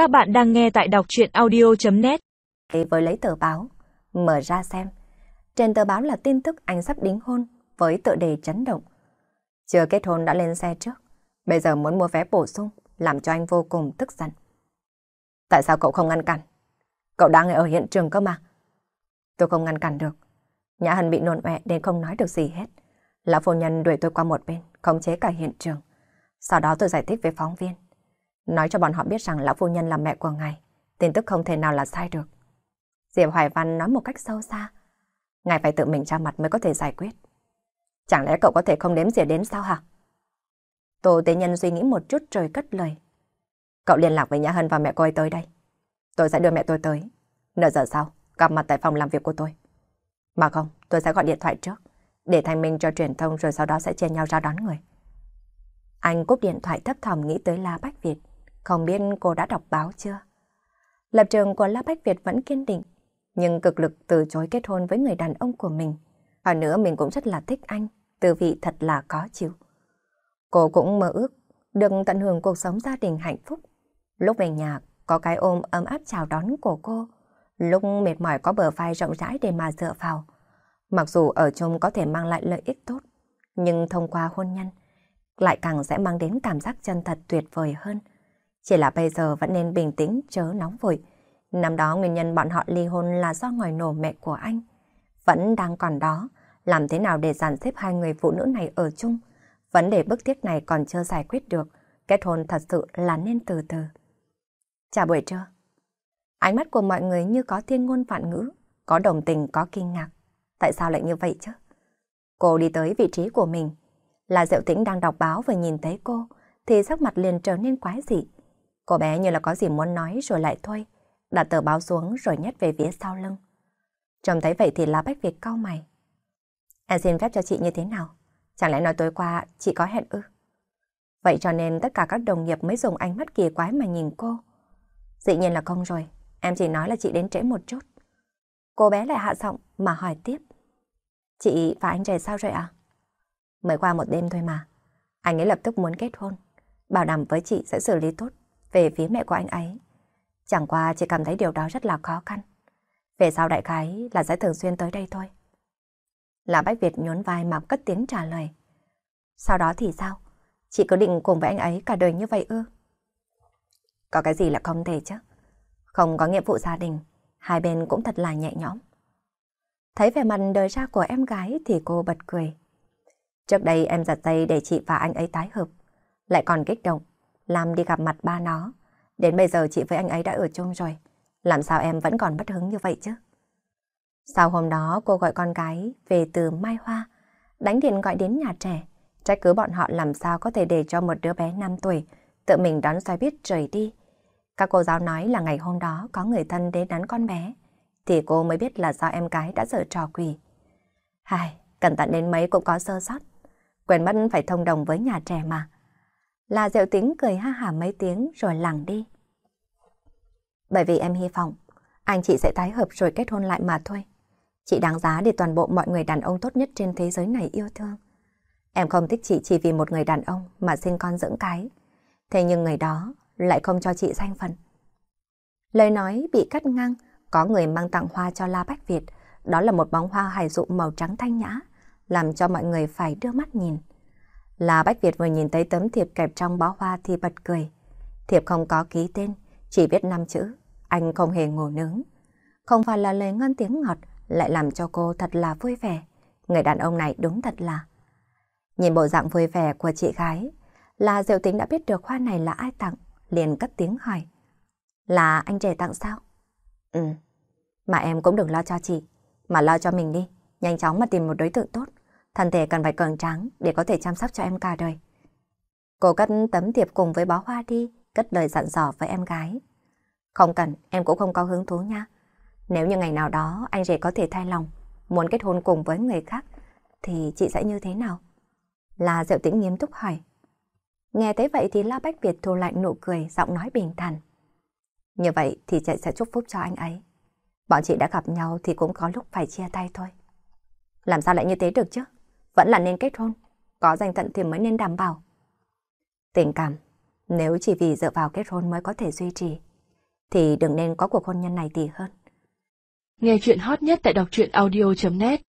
Các bạn đang nghe tại đọc chuyện audio.net Với lấy tờ báo, mở ra xem. Trên tờ báo là tin tức anh sắp đính hôn với tựa đề chấn động. Chưa kết hôn đã lên xe trước, bây giờ muốn mua vé bổ sung, làm cho anh vô cùng tức giận. Tại sao cậu không ngăn cản? Cậu đang ở hiện trường cơ mà. Tôi không ngăn cản được. Nhã Hân bị nôn mẹ nên không nói được gì hết. Lão phu nhân đuổi tôi qua một bên, khống chế cả hiện trường. Sau đó tôi giải thích với phóng viên. Nói cho bọn họ biết rằng lão phu nhân là mẹ của ngài. Tin tức không thể nào là sai được. Diệp Hoài Văn nói một cách sâu xa. Ngài phải tự mình ra mặt mới có thể giải quyết. Chẳng lẽ cậu có thể không đếm xỉa đến sao hả? Tô Tế Nhân suy nghĩ một chút rồi cất lời. Cậu liên lạc với Nhã Hân và mẹ cô ấy tới đây. Tôi sẽ đưa mẹ tôi tới. Nửa giờ sau, gặp mặt tại phòng làm việc của tôi. Mà không, tôi sẽ gọi điện thoại trước. Để thành minh cho truyền thông rồi sau đó sẽ chia nhau ra đón người. Anh cúp điện thoại thấp thỏm nghĩ tới La Bách Việt. Không biết cô đã đọc báo chưa? Lập trường của La Bách Việt vẫn kiên định, nhưng cực lực từ chối kết hôn với người đàn ông của mình. Hơn nữa mình cũng rất là thích anh, từ vị thật là có chịu. Cô cũng mơ ước được tận hưởng cuộc sống gia đình hạnh phúc. Lúc về nhà, có cái ôm ấm áp chào đón của cô. Lúc mệt mỏi có bờ vai rộng rãi để mà dựa vào. Mặc dù ở chung có thể mang lại lợi ích tốt, nhưng thông qua hôn nhân, lại càng sẽ mang đến cảm giác chân thật tuyệt vời hơn. Chỉ là bây giờ vẫn nên bình tĩnh chớ nóng vội. Năm đó nguyên nhân bọn họ ly hôn là do ngòi nổ mẹ của anh. Vẫn đang còn đó, làm thế nào để dàn xếp hai người phụ nữ này ở chung? Vấn đề bức thiết này còn chưa giải quyết được, kết hôn thật sự là nên từ từ. Chào buổi trưa. Ánh mắt của mọi người như có thiên ngôn vạn ngữ, có đồng tình, có kinh ngạc. Tại sao lại như vậy chứ? Cô đi tới vị trí của mình. Là Diệu Tĩnh đang đọc báo và nhìn thấy cô, thì sắc mặt liền trở nên quái dị. Cô bé như là có gì muốn nói rồi lại thôi, đặt tờ báo xuống rồi nhét về phía sau lưng. Trông thấy vậy thì lá bách Việt cau mày. Em xin phép cho chị như thế nào? Chẳng lẽ nói tối qua chị có hẹn ư? Vậy cho nên tất cả các đồng nghiệp mới dùng ánh mắt kỳ quái mà nhìn cô. Dĩ nhiên là không rồi, em chỉ nói là chị đến trễ một chút. Cô bé lại hạ giọng mà hỏi tiếp. Chị và anh rể sao rồi ạ? À? Mới qua một đêm thôi mà. Anh ấy lập tức muốn kết hôn. Bảo đảm với chị sẽ xử lý tốt về phía mẹ của anh ấy. Chẳng qua chỉ cảm thấy điều đó rất là khó khăn. Về sau đại khái là sẽ thường xuyên tới đây thôi. Là Bách Việt nhún vai mà cất tiếng trả lời. Sau đó thì sao? Chị có định cùng với anh ấy cả đời như vậy ư? Có cái gì là không thể chứ? Không có nghĩa vụ gia đình, hai bên cũng thật là nhẹ nhõm. Thấy vẻ mặt đời ra của em gái thì cô bật cười. Trước đây em giật dây để chị và anh ấy tái hợp, lại còn kích động, làm đi gặp mặt ba nó. Đến bây giờ chị với anh ấy đã ở chung rồi, làm sao em vẫn còn bất hứng như vậy chứ? Sau hôm đó cô gọi con gái về từ Mai Hoa, đánh điện gọi đến nhà trẻ, trách cứ bọn họ làm sao có thể để cho một đứa bé 5 tuổi tự mình đón xe buýt rời đi. Các cô giáo nói là ngày hôm đó có người thân đến đón con bé, thì cô mới biết là do em gái đã dở trò quỷ. Hai, cẩn thận đến mấy cũng có sơ sót, quên mất phải thông đồng với nhà trẻ mà. Là Diệu Tính cười ha hả mấy tiếng rồi lẳng đi. Bởi vì em hy vọng anh chị sẽ tái hợp rồi kết hôn lại mà thôi. Chị đáng giá để toàn bộ mọi người đàn ông tốt nhất trên thế giới này yêu thương. Em không thích chị chỉ vì một người đàn ông mà sinh con dưỡng cái. Thế nhưng người đó lại không cho chị danh phận. Lời nói bị cắt ngang, có người mang tặng hoa cho La Bách Việt. Đó là một bóng hoa hài dụ màu trắng thanh nhã, làm cho mọi người phải đưa mắt nhìn. La Bách Việt vừa nhìn thấy tấm thiệp kẹp trong bó hoa thì bật cười. Thiệp không có ký tên, chỉ biết năm chữ. Anh không hề ngủ nướng. Không phải là lời ngon tiếng ngọt, lại làm cho cô thật là vui vẻ. Người đàn ông này đúng thật là. Nhìn bộ dạng vui vẻ của chị gái, là Diệu Tính đã biết được hoa này là ai tặng, liền cất tiếng hỏi. Là anh trẻ tặng sao? Ừ, mà em cũng đừng lo cho chị, mà lo cho mình đi, nhanh chóng mà tìm một đối tượng tốt. Thân thể cần phải cường tráng để có thể chăm sóc cho em cả đời. Cô cất tấm thiệp cùng với bó hoa đi, cất lời dặn dò với em gái. Không cần, em cũng không có hứng thú nha. Nếu như ngày nào đó anh rể có thể thay lòng, muốn kết hôn cùng với người khác, thì chị sẽ như thế nào? Là Diệu Tĩnh nghiêm túc hỏi. Nghe thấy vậy thì La Bách Việt thu lạnh nụ cười, giọng nói bình thản. Như vậy thì chị sẽ chúc phúc cho anh ấy. Bọn chị đã gặp nhau thì cũng có lúc phải chia tay thôi. Làm sao lại như thế được chứ? Vẫn là nên kết hôn. Có danh tận thì mới nên đảm bảo. Tình cảm, nếu chỉ vì dựa vào kết hôn mới có thể duy trì, thì đừng nên có cuộc hôn nhân này thì hơn. Nghe chuyện hot nhất tại đọc truyện audio.net